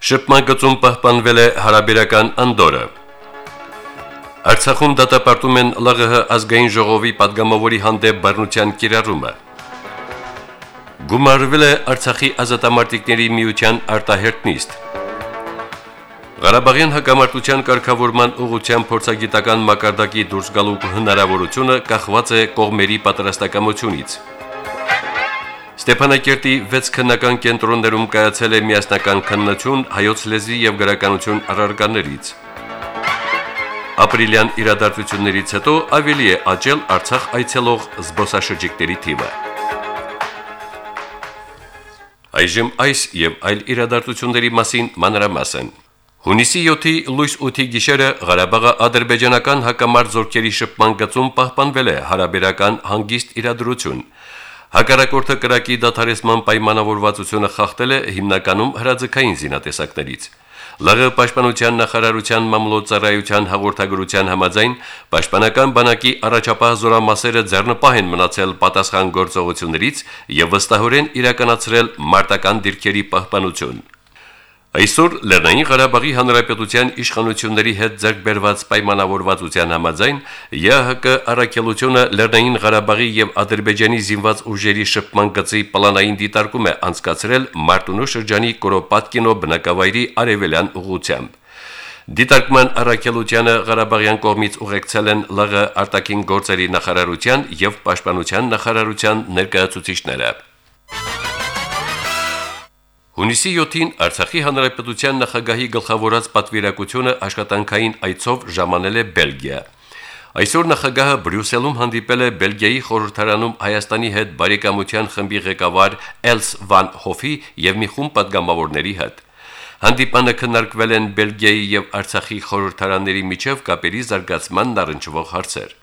Շփման գծում պահպանվել է հարաբերական անդորը։ Արցախում դատապարտում են ԼՂՀ ազգային ժողովի падգամավորի հանդեպ բռնության կիրառումը։ Գումարվել է Արցախի ազատամարտիկների միության արտահերտ նիստ։ Ղարաբաղյան հակամարտության կարգավորման ուղղությամբ փորձագիտական մակարդակի դուրս գալու հնարավորությունը կախված է կողմերի պատրաստակամությունից։ Ստեփանակերտի 6 քննական կենտրոններում կայացել է միասնական քննություն հայոց լեզվի եւ գրականություն առարկաներից։ Ապրիլյան իրադարձություններից հետո ավելի է աճել Արցախ այցելող զբոսաշրջիկների թիվը։ Այժմ այս եւ այլ իրադարձությունների մասին մանրամասն։ Հունիսի 7-ի լույս 8-ի գիշերը Ղարաբաղի ադրբեջանական հակամարտ զորքերի շփման գծում պահպանվել է հարաբերական հանգիստ իրադրություն։ Հակառակորդը կրակի դադարեցման պայմանավորվածությունը խախտել է հիմնականում հրաձգային զինատեսակներից։ ԼՂ պաշտպանության նախարարության մամլոյցարայության հաղորդագրության համաձայն պաշտպանական բանակի առաջապահ զորամասերը ձեռնպահ են մնացել պատասխան գործողություններից եւ վստահորեն իրականացրել մարտական դիրքերի պահպանություն։ Այսօր Լեռնային Ղարաբաղի Հանրապետության իշխանությունների հետ ձեռքբերված պայմանավորվածության համաձայն ԵՀԿ առաքելությունը Լեռնային Ղարաբաղի եւ Ադրբեջանի զինված ուժերի շփման գծի պլանային դիտարկում է անցկացրել Մարտունու շրջանի Կորոպատկինո բնակավայրի արևելյան ուղությամբ։ Դիտարկման առաքելությանը Ղարաբաղյան կողմից ուղեկցել են ԼՂ արտաքին գործերի նախարարության եւ պաշտպանության նախարարության ներկայացուցիչները։ Հունիսի 7-ին Արցախի հանրապետության նախագահի գլխավորած պատվիրակությունը աշխատանքային այցով ժամանել է Բելգիա։ Այսօր նախագահը Բրյուսելում հանդիպել է Բելգիայի խորհրդարանում Հայաստանի հետ բարեկամության խմբի ղեկավար Էլս Վան Հոֆի եւ մի խումբ падգամավորների հետ։ Հանդիպանը քննարկվել են Բելգիայի եւ Արցախի խորհրդարանների միջև կապերի զարգացման նարնջվող հարցեր։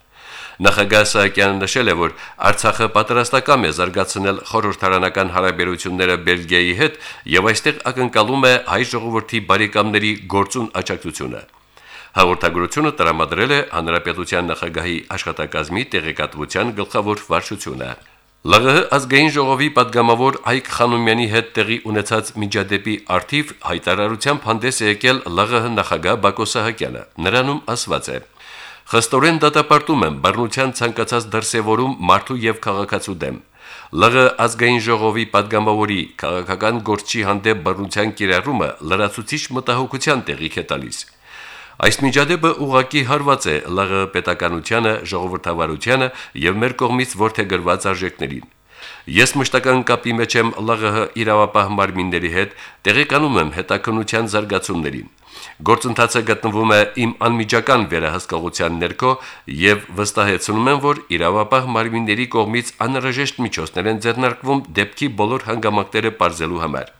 Նախագահ Սահակյանը նշել է, որ Արցախը պատրաստական է զարգացնել խորհրդարանական հարաբերությունները Բելգիայի հետ եւ այստեղ ակնկալում է հայ ժողովրդի բարեկամների գործուն աջակցությունը։ Հաղորդագրությունը տրամադրել է Հանրապետության նախագահի աշխատակազմի տեղեկատվության գլխավոր վարչությունը։ ԼՂՀ ազգային ժողովի падգամավոր Հայկ Խանոմյանի հետ տեղի ունեցած միջադեպի արդիվ հայտարարությամբ հանդես է եկել ԼՂՀ նախագահ Բակո Սահակյանը։ Նրանում ասված է. Խստորեն դատապարտում են բռնության ցանկացած դրսևորում մարդու եւ քաղաքացու դեմ։ ԼՂ ազգային ժողովի падգամավորի քաղաքական գործչի հանդեպ բռնության կիրառումը լրացուցիչ մտահոգության տեղիք է տալիս։ Այս միջադեպը ուղակի հարված է ԼՂ պետականությանը, ժողովրդավարությանը եւ մեր կողմից ворթեգրված արժեքներին։ Ես մշտական կապի մեջ եմ ԼՂՀ իրավապահ մարմինների հետ, տեղեկանում եմ հետաքննության զարգացումներին։ Գործընթացը գտնվում է իմ անմիջական վերահսկողության ներքո եւ վստահեցնում եմ, որ իրավապահ մարմինների կողմից անհրաժեշտ միջոցներ են ձեռնարկվում դեպքի բոլոր հանգամանքները բարձելու համար։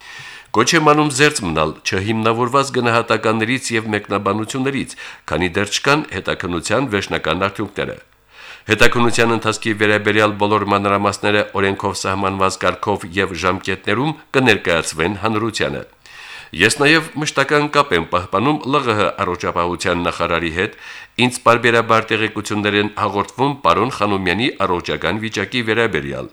Կոչ եմ անում զերծ մնալ չհիմնավորված գնահատականներից եւ մեկնաբանություններից, քանի դեռ չկան հետաքնության վերջնական արդյունքները։ Հետաքնության ընթացքի վերաբերյալ բոլոր մանրամասները օրենքով սահմանված կարգով եւ ժամկետներում կներկայացվեն հանրությանը։ Ես նաև մշտական կապ եմ պահպանում ԼՂՀ առողջապահության նախարարի հետ, ինձ բարբերաբար տեղեկություններ են հաղորդվում պարոն Խանոմյանի առողջական վիճակի վերաբերյալ։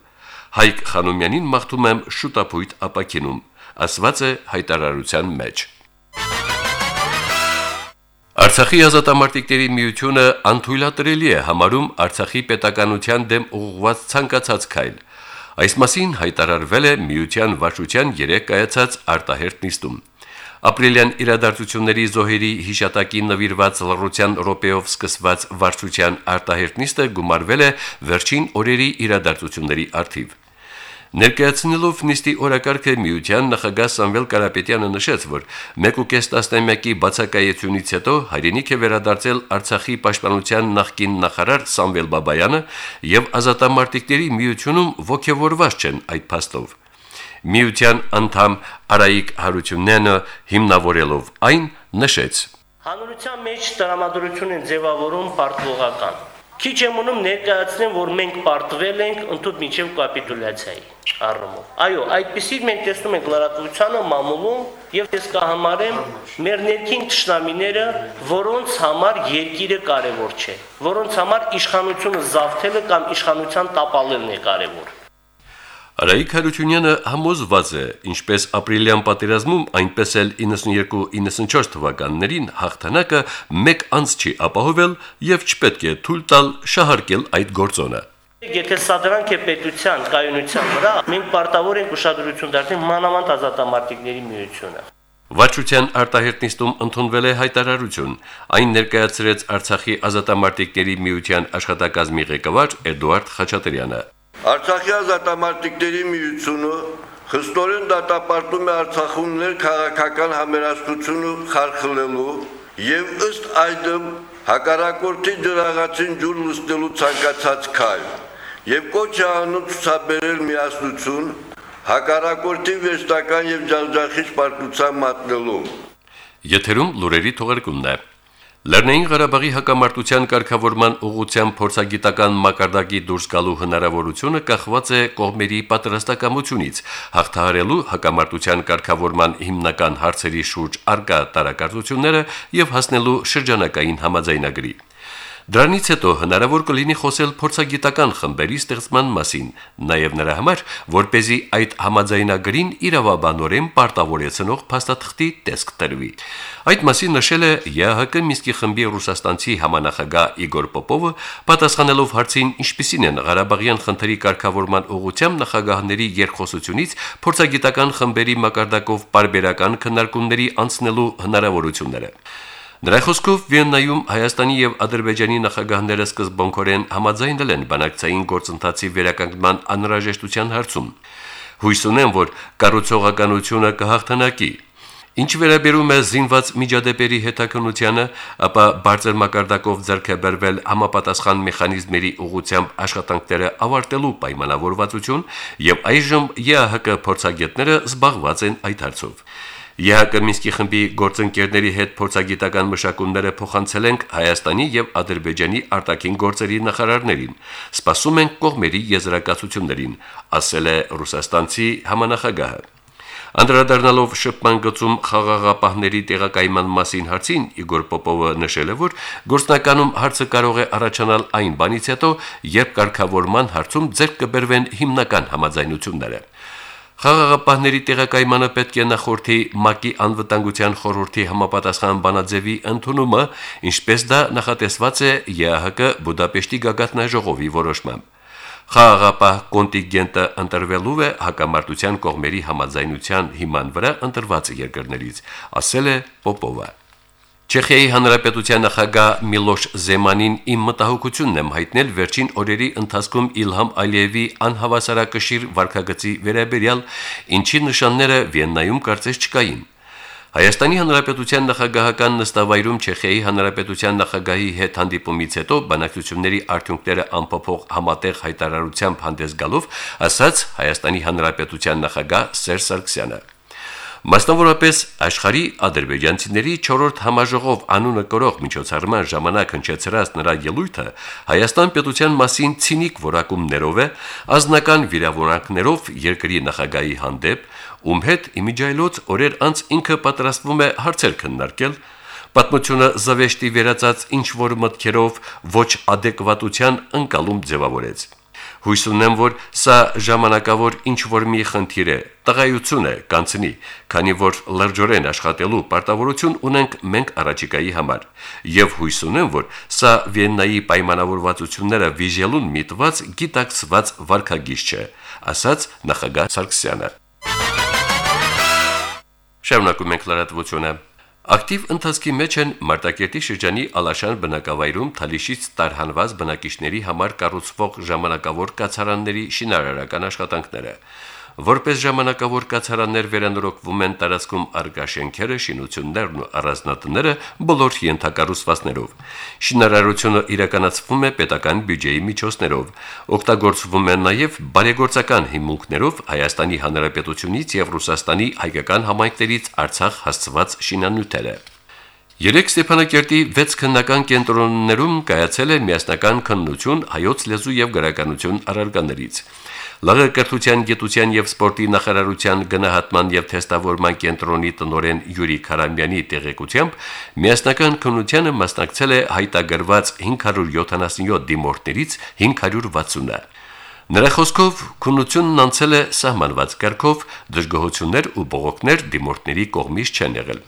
Հայկ Խանոմյանին մաղթում եմ շուտապույտ ապակինում, ասված է հայտարարության մեջ։ Արցախի ազատամարտիկների միությունը անթույլատրելի է համարում Արցախի պետականության դեմ ուղղված ցանկացած քայլ։ Այս մասին հայտարարվել է Միության վարչության 3 կայացած արտահերտ նիստում։ Ապրիլյան իրադարձությունների զոհերի հիշատակի նվիրված լռության րոպեով սկսված վարչության արտահերտ նիստը գումարվել է վերջին օրերի իրադարձությունների արդիվ։ Ներկայացնելով նիստի օրակարգը միության նախագահ Սամվել Կարապետյանը նշեց, որ 1.5 տասնամյակի բացակայությունից հետո հայրենիք է վերադարձել Արցախի պաշտպանության նախկին նախարար Սամվել Բաբայանը եւ ազատամարտիկների միությունում ողջավորված չեն այդ փաստով։ Միության անդամ Արայիկ Հարությունյանը հիմնավորելով այն նշեց. Հանրության մեջ տրամադրություն են ձևավորում պարտվողական։ Քիչ եմ ունում ներկայացնեմ, որ մենք պարտվել ենք ընդհանուր միջև կապիտուլյացիայի առումով։ Այո, այդպեսի մենք տեսնում ենք լրատվությանը մամուլում եւ ես կհամարեմ մեր ներքին ճշնամիները, որոնց համար երկիրը կարևոր չէ, որոնց համար իշխանությունը զավթելը կամ իշխանության տապալելն է կարևոր։ Արայիկ Հարությունյանը համոզված է, ինչպես ապրիլյան պատերազմում, այնպես էլ 92-94 թվականներին հաղթանակը մեկ անց չի ապահովել եւ չպետք է թույլ տալ շահարկել այդ գործոնը։ Եթե սա դրանք է պետության կայունության վրա, մենք պարտավոր ենք ուշադրություն դարձնել մանավանդ ազատամարտիկների միությունը։ Վարչության արտահերտնիստում ընդունվել է հայտարարություն։ Այն ներկայացրեց Արցախի ազատամարտիկների միության աշխատակազմի ղեկավար Էդուարդ Խաչատրյանը։ Արցախի ազատամարտիկների միությունը խստորեն դատապարտում է Արցախում ներքաղաքական համերաշխությունը խարխլելու եւ ըստ այդմ հակառակորդի դրաղացին ջուր լստելու ցանկացած քայլ եւ կոչ անում ցուցաբերել միասնություն հակառակորդի վեստական եւ ջախջախիչ պարտության մատնելու Եթերում լուրերի թողարկումն է։ Լեռնային Ղարաբաղի հակամարտության կարգավորման ուղղությամբ փորձագիտական մակարդակի դուրս գալու հնարավորությունը կախված է կողմերի պատրաստակամությունից, հաղթահարելու հակամարտության կարգավորման հիմնական հարցերի շուրջ արկա տարակարծությունները եւ հասնելու շրջանակային համաձայնագրի։ Դրանից հետո հնարավոր կլինի խոսել փորձագիտական խմբերի ստեղծման մասին, նաև նրա համար, որ เป զի այդ համաձայնագրին իրավաբանորեն պարտավորեցնող փաստաթղթի տեսք տրվի։ Այդ մասին նշել է ԵԱՀԿ Միսկի խմբի ռուսաստանցի համանախագահ Իգոր Պոպովը, պատասխանելով հարցին, ինչպիսին են Ղարաբաղյան խնդրի կարգավորման ուղղությամբ նախագահների երկխոսությունից փորձագիտական խմբերի մակարդակով բարբերական քննարկումների անցնելու հնարավորությունները։ Նրա խոսքով Վիեննայում Հայաստանի եւ Ադրբեջանի նախագահները սկզբունքորեն համաձայնել են բանակցային գործընթացի վերականգնման անհրաժեշտության հարցում։ Հույս ունեն, որ կառուցողականությունը կհաղթանակի։ Ինչ վերաբերում է զինված միջադեպերի հետաքննությանը, ապա բարձր մակարդակով ձեռքբերվել համապատասխան մեխանիզմերի ուղղությամբ աշխատանքները ավարտելու պայմանավորվածություն եւ այժմ ԵԱՀԿ փորձագետները զբաղված են այդ հարցով։ ԵՀԿ Մինսկի խմբի գործընկերների հետ փորձագիտական մշակումները փոխանցել ենք Հայաստանի եւ Ադրբեջանի արտաքին գործերի նախարարներին։ Սպասում ենք կողմերի եզրակացություններին, ասել է ռուսաստանցի համանախագահը։ Անդրադառնալով շփման գծում խաղաղապահների տեղակայման մասին հարցին Իգոր Պոպովը նշել է, որ գործնականում հարցը կարող է առաջանալ այն բանից հետո, երբ կարգավորման հարցում ձեռք կբերվեն հիմնական համաձայնությունները։ Խաղաղապահների տեղակայմանը պետք է նախորդի ՄԱԿ-ի անվտանգության խորհրդի համապատասխան բանաձևի ընդունումը, ինչպես դա նախատեսված է ԵԱՀԿ Բուդապեշտի գագաթնաժողովի որոշմամբ։ Խաղաղապահ կոնտինգենտը ընտրվելու է հակամարտության կողմերի համաձայնության հիման վրա ընտրված երկրներից, ասել է Պոպովը։ Չեխիայի հանրապետության նախագահ Միլոշ Զեմանին իմ մտահոգությունն եմ հայտնել վերջին օրերի ընթացքում Իլհամ Ալիևի անհավասարակշիռ վարկագծի վերաբերյալ, ինչի նշանները Վիեննայում կարծես չկային։ Հայաստանի Հանրապետության նախագահական նստավայրում Չեխիայի Հանրապետության նախագահի հետ հանդիպումից հետո բանակցությունների արդյունքները անփոփոխ համատեղ հայտարարությամբ հանդես գալով ասաց Հայաստանի Հանրապետության նախագահ Սերժ Սարգսյանը. Մասնավորապես աշխարի ադրբեջանցիների 4-րդ համաժողով անունը կրող միջոցառման ժամանակ հնչեցրած նրա ելույթը Հայաստան պետության մասին ցինիկ որակումներով է, ազնական վիրավորանքներով երկրի նախագահի հանդեպ, ում հետ իմիջայլոց օրեր անց ինքը պատրաստվում է հարցեր քննարկել, պատմությունը զավեշտի վերածած ինչ որ մտքերով ոչ adekvatության ընկալում ձևավորեց։ Հույս ունեմ, որ սա ժամանակավոր ինչ որ մի խնդիր է, տղայություն է, կանցնի, քանի որ լրջորեն աշխատելու պարտավորություն ունենք մենք առաջիկայի համար։ Եվ հույս ունեմ, որ սա Վիեննայի պայմանավորվածությունները վիժելուն միտված գիտակցված վարկագիծ չէ, ասաց նախագահ Սարգսյանը։ Շարունակում ենք լրատվությունը։ Ակտիվ ընթացքի մեջ են Մարտակերտի շրջանի Ալաշան բնակավայրում Թալիշից տարհանված բնակիչների համար կառուցվող ժամանակավոր կացարանների շինարարական աշխատանքները։ Որպես ժամանակավոր կացարաններ վերանորոգվում են տարածքում արգա շենքերը, շինություններն ու առանձնատները բոլոր ենթակառուցվածքներով։ Շինարարությունը իրականացվում է պետական բյուջեի միջոցներով։ Օգտագործվում են նաև բարեգործական հիմունքներով Հայաստանի Հանրապետությունից եւ Ռուսաստանի հայկական համայնքներից Արցախ հասցված շինանյութերը։ Երեք Ստեփանակերտի 6 քննական կենտրոններում կայացել է միասնական քննություն հայոց լեզու եւ գրականություն առարգաներից։ ԼՂ կրթության, գիտության եւ սպորտի նախարարության գնահատման եւ թեստավորման կենտրոնի տնօրեն Յուրի Խարամյանի տեղեկությամբ միասնական քննությանը մասնակցել է հայտագրված 577 դիմորդներից 560-ը։ Նրա խոսքով քննությունն անցել է սահմանված կարգով, դժգոհություններ ու բողոքներ դիմորդների կողմից չեն եղել։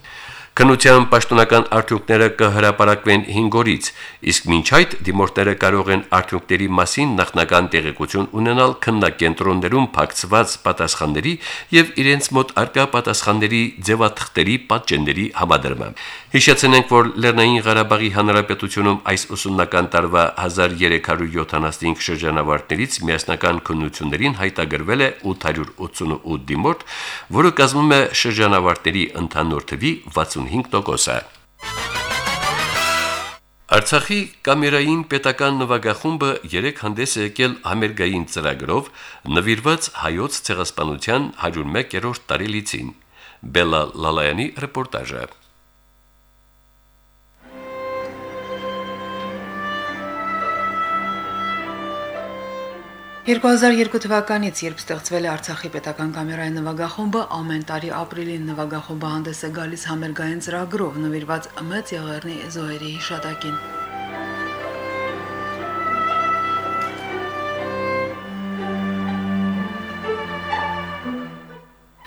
Քնության պաշտոնական արդյունքները կհրապարակվեն 5 օրից, իսկ մինչ այդ դիմորդները կարող են արդյունքների մասին նախնական տեղեկություն ունենալ քննակենտրոններում փակցված պատասխանների եւ իրենց մոտ արկա պատասխանների ձևաթղթերի պատճենների համադրմամբ։ Հիշեցնենք, որ Լեռնային Ղարաբաղի Հանրապետությունում այս ուսումնական տարվա 1375 շրջանավարտներից միասնական քննություններին հայտագրվել է 888 դիմորդ, որը կազմում է շրջանավարտների ընդհանուր թվի 65%-ը։ Արցախի կամերային պետական նվագախումբը երեք հանդես է եկել համերգային ծրագրով նվիրված հայոց ցեղասպանության 101-րդ տարելիցին։ Բելա Լալայանի ռեպորտաժը։ 2002 թվականից, երբ ստեղծվել է Արցախի պետական կամերային նվագախումբը, ամեն տարի ապրիլին նվագախումբը հանդես է գալիս համերգային ծրագրով նվիրված մեծ եղերնի զոհերի հիշատակին։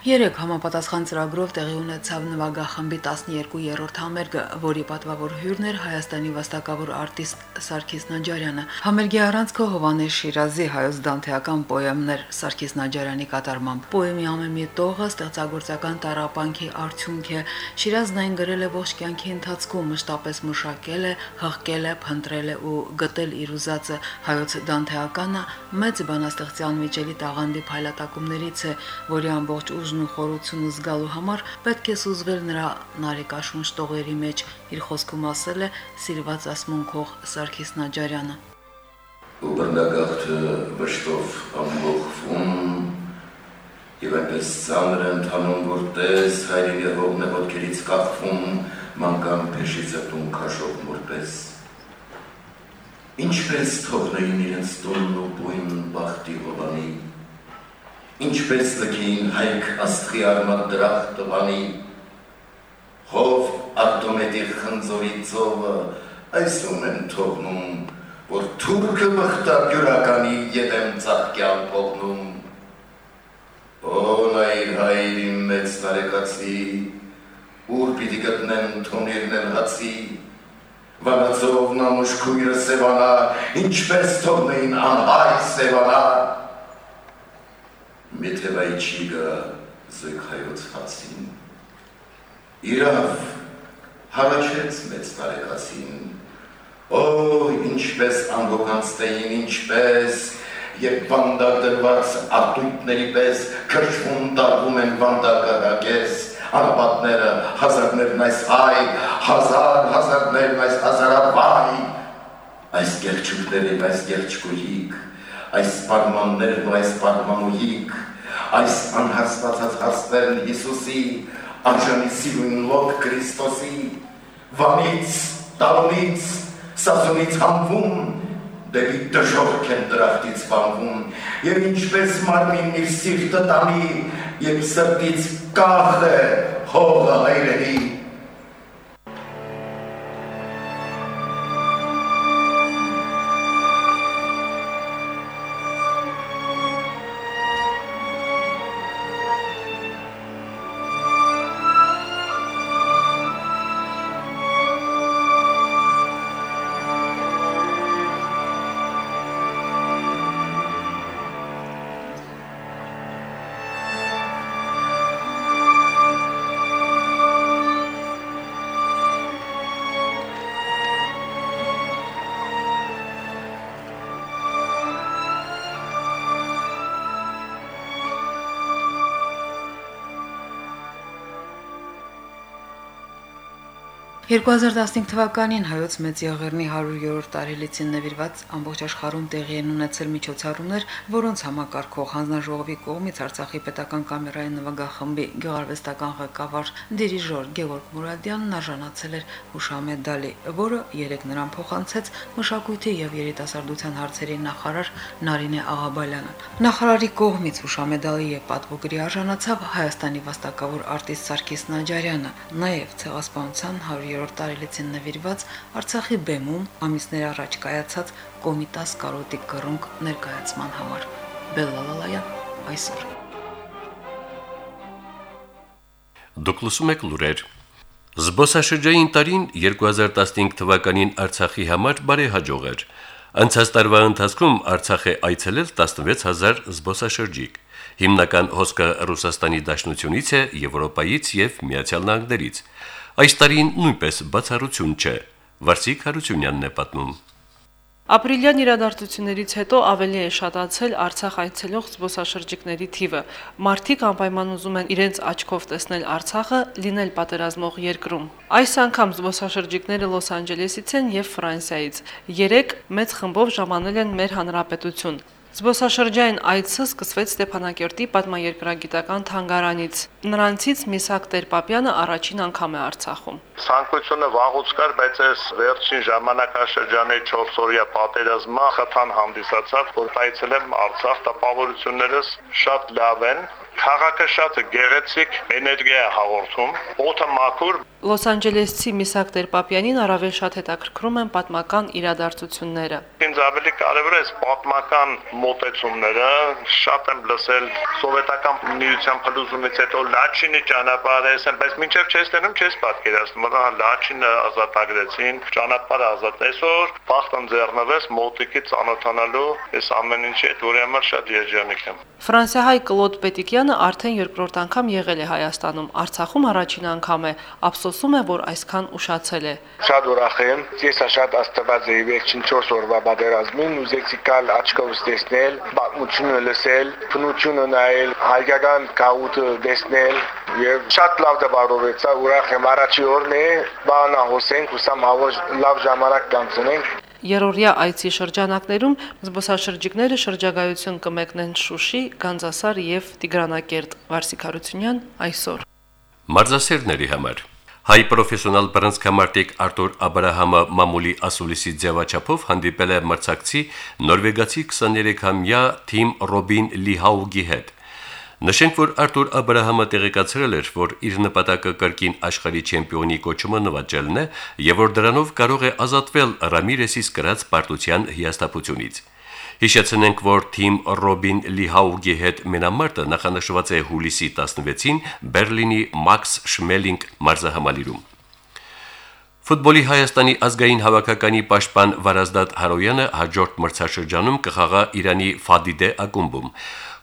Երեք համապատասխան ծրագրով տեղի ունեցավ նվագախմբի 12-րդ համերգը, որի պատվավոր հյուրն էր Հայաստանի վաստակավոր արտիստ Սարգիս Նաջարյանը։ Համերգի առանցքը Հովանես Շիրազի հայոց դանթեական պոեմներ Սարգիս Նաջարյանի կատարմամբ։ Պոեմի ամեն մի տողը ստեղծագործական տարապանքի արդյունք է։ Շիրազն այն գրել է ողջ կյանքի ընթացքում, մշտապես մշակել է, հղկել է, փնտրել է ու գտել իր ուզածը։ Հայոց դանթեականը մեծ բանաստեղծյան Միջելի Տաղանդի փայլատակումներից է, որի ամբողջ ուժ ուժն ու խորությունը զգալու համար պետք է սուզվել նրա նարեկաշունչ տողերի մեջ, իր խոսքում ասել է սիրված ասմունքող Սարգիս Նաջարյանը։ Ու բռնագաղթը վշտով ամբողջվում եւ այնպես ծանր ընթանում, որ տես հայրենի հողն է ոտքերից կախվում, մանկան փեշից ատուն քաշով մորպես։ Ինչպես թողնեին իրենց տունն ու բույն բախտի հովանի ինչպես լքին հայք աստղի արմատ դրախ տվանի, հով ատոմետի խնձորի ծովը այսում են թողնում, որ թուրքը մխտար գյուրականի ետեմ ծաղկյան պողնում, Օնայր հայրին մեծ տարեկացի, ուր պիտի գտնեն թոնիրն են հացի, վանացով նամուշ կույրը սևանա, ինչպես թողնեին անհայ սևանա, Մեթևայչիգա զույգայոց հացին, իրավ հարաչեց մեծ տարեկացին, օ, ինչպես անգոկանստեին, ինչպես, երբ վանդակ դրված արտույտների պես քրչվում դարվում են վանդակարակես, անապատները, հազարներն այս այ, հազար, հազարներն այս հազարավայ, այս գեղչուկներին, այս գեղչկույիկ, այս պարմաններն ու այս պարմանուհիկ, այս անհասվածած հարցներն Հիսուսի, արժանի սիրուն լոք Քրիստոսի, վանից, տալոնից, սազունից համվում, դեպի դժողք են դրախտից վանվում, և ինչպես մարմին իր սիրտը տանի, և սրտից կախ է հողը հայրենի, 2015 թվականին հայոց մեծ եղեռնի 100-րդ տարելիցին նվիրված ամբողջ աշխարհում տեղի են ունեցել միջոցառումներ, որոնց համակարգող հանձնաժողովի կողմից Արցախի պետական կամերային նվագախմբի գեղարվեստական ղեկավար դիրիժոր Գևորգ Մուրադյանն արժանացել էր հուշամեդալի, որը երեք նրան փոխանցեց մշակույթի եւ երիտասարդության հարցերի նախարար Նարինե Աղաբալյանը։ Նախարարի կողմից հուշամեդալի եւ պատվոգրի արժանացավ Հայաստանի վաստակավոր արտիստ Սարգիս Նաջարյանը, նաեւ ցեղասպանության 100 երրորդ տարելիցին նվիրված Արցախի բեմում ամիսներ առաջ կայացած Կոմիտաս կարոտի կռունկ ներկայացման համար։ Բելլալալայան այսօր։ Դուք լսում եք լուրեր։ Զբոսաշրջային տարին 2015 թվականին Արցախի համար բարեհաջող էր։ Անցած տարվա ընթացքում Արցախ է այցելել 16000 զբոսաշրջիկ։ Հիմնական հոսքը Ռուսաստանի Դաշնությունից է, Եվրոպայից եւ Միացյալ Նահանգներից։ Այս տարին նույնպես բացառություն չէ։ Վարսիկ Հարությունյանն է պատմում։ Ապրիլյան իրադարձություններից հետո ավելի է շատացել Արցախ այցելող զբոսաշրջիկների թիվը։ Մարդիկ անպայման ուզում են իրենց աչքով տեսնել Արցախը, լինել պատերազմող երկրում։ Այս անգամ զբոսաշրջիկները Լոս Անջելեսից են եւ Ֆրանսիայից։ Երեք մեծ խմբով ժամանել են մեր հանրապետություն։ Զբոսաշրջային այցը սկսվեց Ստեփանակերտի պատմաերկրագիտական թանգարանից։ Նրանցից Միսակ Տեր-Պապյանը առաջին անգամ է Արցախում։ Ցանկությունը վաղուց կար, բայց այս վերջին ժամանակաշրջանի 4 օրյա պատերազմը խթան հանդիսացավ, որ այցելեմ Արցախ, տպավորություններս շատ լավ են, Քաղաքը շատ գեղեցիկ էներգիա հաղորդում, օդը մաքուր։ Լոս Անջելեսցի Միսակ Տեր-Պապյանին առավել շատ հետաքրքրում են պատմական իրադարձությունները։ Ինձ ավելի կարևոր է պատմական մոտեցումները, շատ եմ լսել սովետական միության փլուզումից հետո Լաչինի ճանապարհը, բայց մինչև չես տենում, չես պատկերացնում, որ Լաչինը ազատագրեցին, ճանապարհը ազատ այսօր, բախտն ձեռնվես մոտիկից անոթանալու, այս ամեն ինչի հետ համար շատ երջանիկ եմ։ Ֆրանսիահայ Կլոդ Պետիկյանը արդեն երկրորդ անգամ եղել է Հայաստանում, Արցախում առաջին անգամ է, ափսոսում է, որ այսքան ուշացել է։ Շատ ուրախ եմ, ես շատ աստված եի վերջին 4 օրվա պատերազմին, ուզեցի կալ աչքովս տեսնել, պատմությունը լսել, փնությունը նայել, հայկական գաղութը տեսնել եւ շատ լավ դպարովեցա, ուրախ եմ, առաջի օրն է, բանա հոսենք, հուսամ հավոջ լավ ժամանակ կանցնենք։ Երորյա այցի շրջանակներում զբոսաշրջիկները շրջագայություն կմեկնեն Շուշի, Գանձասար եւ Տիգրանակերտ Վարսիկարությունյան այսօր։ Մարզասերների համար Հայ պրոֆեսիոնալ բռնցքամարտիկ Արտուր Աբ รา համը մամուլի ասուլիսի ձևաչափով հանդիպել է մրցակցի նորվեգացի 23-ամյա Թիմ Ռոբին Լիհաուգի հետ։ Նշենք, որ Արտուր Աբ รา համը տեղեկացրել էր, որ իր նպատակը կրկին աշխարհի չեմպիոնի կոչումը նվաճելն է եւ որ դրանով կարող է ազատվել Ռամիրեսից կրած պարտության հիաստապությունից։ Հիշեցնենք, որ թիմ Ռոբին Լիհաուգի հետ մենամարտը նախանշված է հուլիսի 16-ին Բերլինի Մաքս Շմելինգ մարզահամալիրում։ Ֆուտբոլի Հայաստանի ազգային հավաքականի պաշտպան Վարազդատ Հարոյանը հաջորդ մրցաշրջանում կխաղա Իրանի Ֆադիդե ակումբում։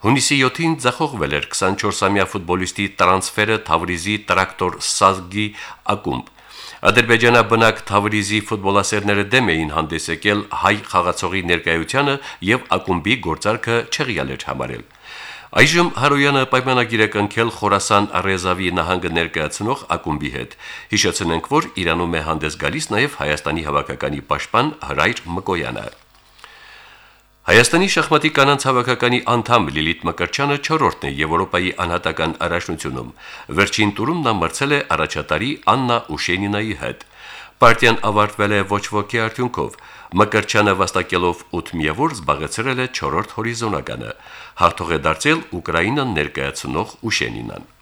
Հունիսի 7-ին ձախողվել էր 24-ամյա ֆուտբոլիստի տրանսֆերը Թավրիզի տրակտոր Սազգի ակումբ։ Ադրբեջանաբնակ Թավրիզի ֆուտբոլասերները դեմ էին հանդես եկել հայ խաղացողի ներկայությանը եւ ակումբի գործարքը չեղյալ էր համարել։ Այժմ Հարոյանը պայմանագիր է կնքել Խորասան Ռեզավի նահանգը ներկայացնող ակումբի հետ։ Հիշեցնենք, որ Իրանում է հանդես գալիս նաև Հայաստանի հավաքականի պաշտպան Հրայր Մկոյանը։ Հայաստանի շախմատի կանանց հավաքականի անդամ Լիլիթ Մկրչյանը 4-րդն է Եվրոպայի անհատական առաջնությունում։ Վերջին տուրում նա մրցել է առաջատարի Աննա Ուշենինայի հետ։ Պարտիան ավարտվել է ոչ ոքի արդյունքով։ Մկրչյանը վաստակելով 8 միավոր զբաղեցրել է 4-րդ հորիզոնականը։ Հաղթող է դարձել Ուկրաինան ներկայացնող Ուշենինան։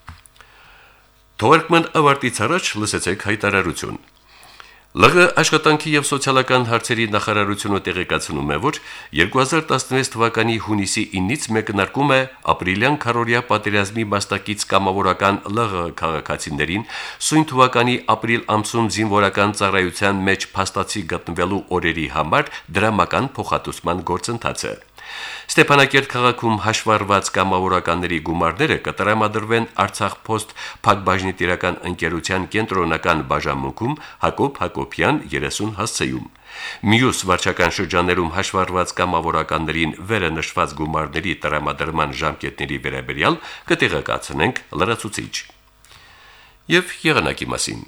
Թողարկման ավարտից առաջ լսեցեք հայտարարություն։ ԼՂ աշխատանքի եւ սոցիալական հարցերի նախարարությունը տեղեկացնում է, որ 2016 թվականի հունիսի 9-ից մեկնարկում է ապրիլյան քարորիա պատերազմի մասնակից կամավորական ԼՂ քաղաքացիներին սույն թվականի ապրիլ ամսում զինվորական ծառայության մեջ փաստացի գտնվելու օրերի համար դրամական փոխհատուցման գործընթացը։ Ստեփանակերտ քաղաքում հաշվառված կամավորականների գումարները կտրամադրվեն Արցախ Post Փակbaşնի տիրական ընկերության կենտրոնական բաժանմունքում Հակոբ Հակոբյան 30 հասցեում։ Մյուս վարչական շրջաններում հաշվառված կամավորականներին վերը նշված գումարների տրամադրման ժամկետների վերաբերյալ կտեղեկացնենք լրացուցիչ։ Եվ եղանակի մասին։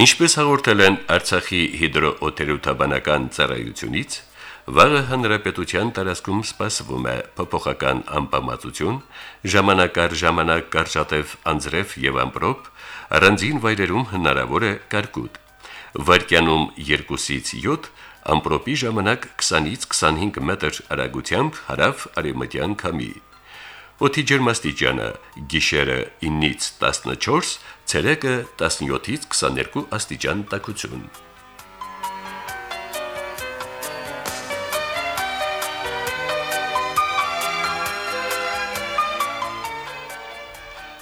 Ինչպես հաղորդել են Արցախի հիդրոօթերոթաբանական ծառայությունից, վաղը հանրապետության տարածքում սպասվում է փոփոխական անպամացություն, ժամանակար ժամանակ կարճատև անձրև եւ ամպրոպ, առանձին վայրերում հնարավոր է կարկուտ։ Վարկյանում 2-ից 7 ամպրոպի ժամանակ 20-ից 25 մետր արագությամբ հարավ արևմտյան քամի։ Օդի ջերմաստիճանը՝ գիշերը 9-ից 14, ցերեկը 17-ից 22 աստիճան տաքություն։